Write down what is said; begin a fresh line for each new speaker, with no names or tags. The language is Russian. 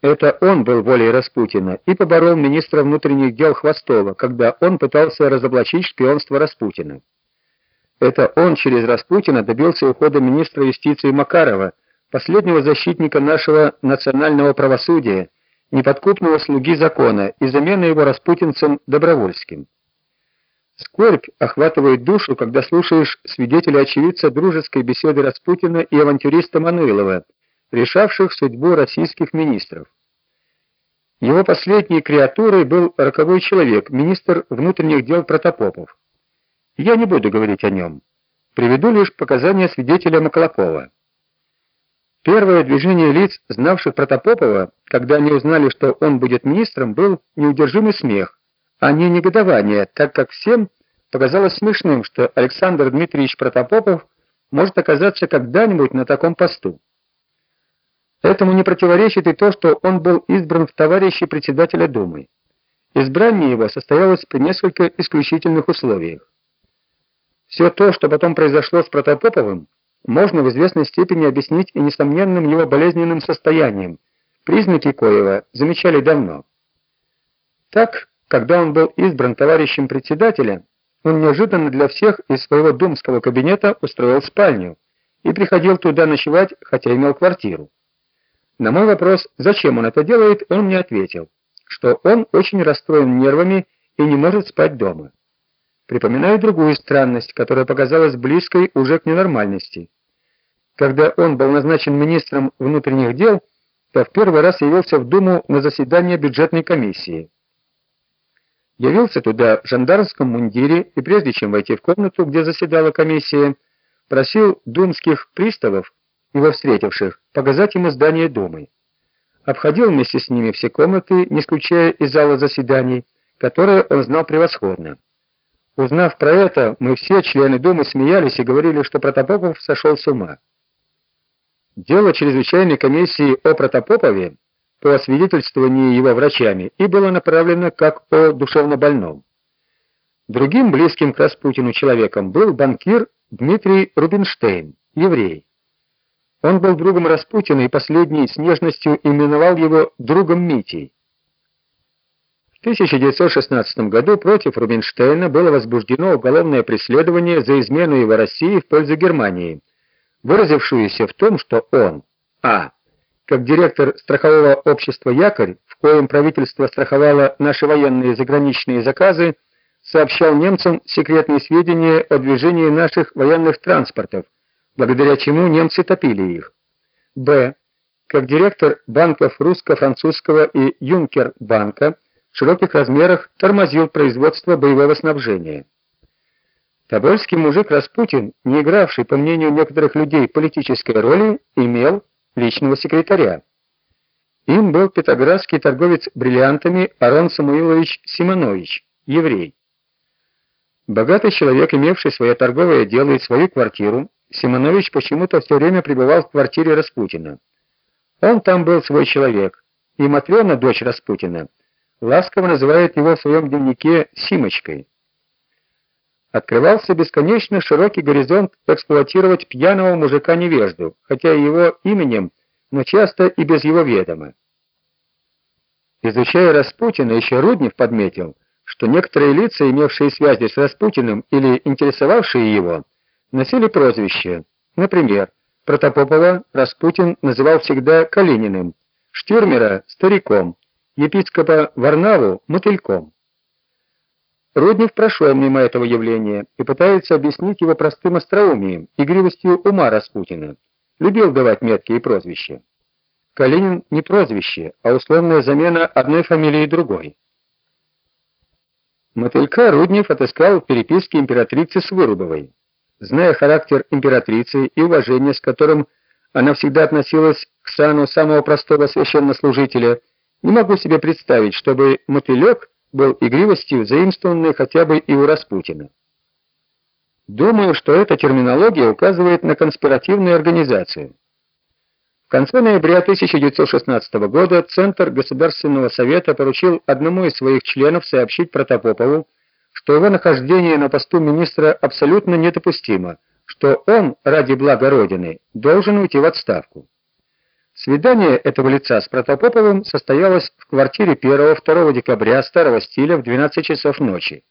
Это он был волей Распутина и поборол министра внутренних дел Хвостова, когда он пытался разоблачить шпионство Распутина. Это он через Распутина добился ухода министра юстиции Макарова, последнего защитника нашего национального правосудия, неподкупного слуги закона и замены его распутинцем Добровольским. Скорбь охватывает душу, когда слушаешь свидетелей очевидца дружеской беседы Распутина и авантюриста Мануилова, решавших судьбу российских министров. Его последней креатурой был роковой человек, министр внутренних дел Протопопов. Я не буду говорить о нем. Приведу лишь показания свидетеля Маклакова. Первое движение лиц, знавших Протопопова, когда они узнали, что он будет министром, был неудержимый смех, а не негодование, так как всем показалось смешным, что Александр Дмитриевич Протопопов может оказаться когда-нибудь на таком посту. Этому не противоречит и то, что он был избран в товарищи председателя Думы. Избрание его состоялось при несколько исключительных условиях. Все то, что потом произошло с Протопоповым, можно в известной степени объяснить и несомненным его болезненным состоянием, признаки коего замечали давно. Так, когда он был избран товарищем председателя, он неожиданно для всех из своего думского кабинета устроил спальню и приходил туда ночевать, хотя имел квартиру. На мой вопрос, зачем он это делает, он мне ответил, что он очень расстроен нервами и не может спать дома. Припоминаю другую странность, которая показалась близкой уже к ненормальности. Когда он был назначен министром внутренних дел, то в первый раз явился в Думу на заседание бюджетной комиссии. Явился туда в жандармском мундире и прежде чем войти в комнату, где заседала комиссия, просил думских приставов его встретивших, показать ему здание Думы. Обходил вместе с ними все комнаты, не исключая и зала заседаний, которые он знал превосходно. Узнав про это, мы все, члены Думы, смеялись и говорили, что Протопопов сошел с ума. Дело чрезвычайной комиссии о Протопопове по освидетельствованию его врачами и было направлено как о душевнобольном. Другим близким к Распутину человеком был банкир Дмитрий Рубинштейн, еврей. Он был другом Распутина и последний с нежностью именовал его другом Митей. В 1916 году против Рубинштейна было возбуждено уголовное преследование за измену его России в пользу Германии, выразившуюся в том, что он а. как директор страхового общества Якорь, в коем правительство страховало наши военные заграничные заказы, сообщал немцам секретные сведения о движении наших военных транспортов благодаря чему немцы топили их. Б. Как директор банков русско-французского и Юнкер банка в широких размерах тормозил производство боевого снабжения. Тобольский мужик Распутин, не игравший, по мнению некоторых людей, политической роли, имел личного секретаря. Им был петроградский торговец бриллиантами Арон Самуилович Симонович, еврей. Богатый человек, имевший свое торговое дело и свою квартиру, Симонович почему-то все время пребывал в квартире Распутина. Он там был свой человек, и Матрёна, дочь Распутина, ласково называет его в своем дневнике Симочкой. Открывался бесконечно широкий горизонт эксплуатировать пьяного мужика-невежду, хотя и его именем, но часто и без его ведома. Изучая Распутина, еще Руднев подметил, что некоторые лица, имевшие связи с Распутиным или интересовавшие его, носили прозвища. Например, Протопопова Распутин называл всегда Калининым, Штюрмера стариком, епископа Варнаву мотыльком. Руднев прошел мимо этого явления и пытается объяснить его простым остроумием, игривостью ума Распутина. Любил давать меткие прозвища. Калинин не прозвище, а условная замена одной фамилии другой. Мотылька Руднев отыскал в переписке императрицы Свырубовой. Зная характер императрицы и уважение, с которым она всегда относилась к сану самого простого священнослужителя, не могу себе представить, чтобы мотылек был игривостью, заимствованной хотя бы и у Распутина. Думаю, что эта терминология указывает на конспиративную организацию. В конце ноября 1916 года Центр Государственного совета поручил одному из своих членов сообщить Протопопову, что его нахождение на посту министра абсолютно недопустимо, что он ради блага Родины должен уйти в отставку. Свидание этого лица с Протопоповым состоялось в квартире 1-2 декабря старого стиля в 12 часов ночи.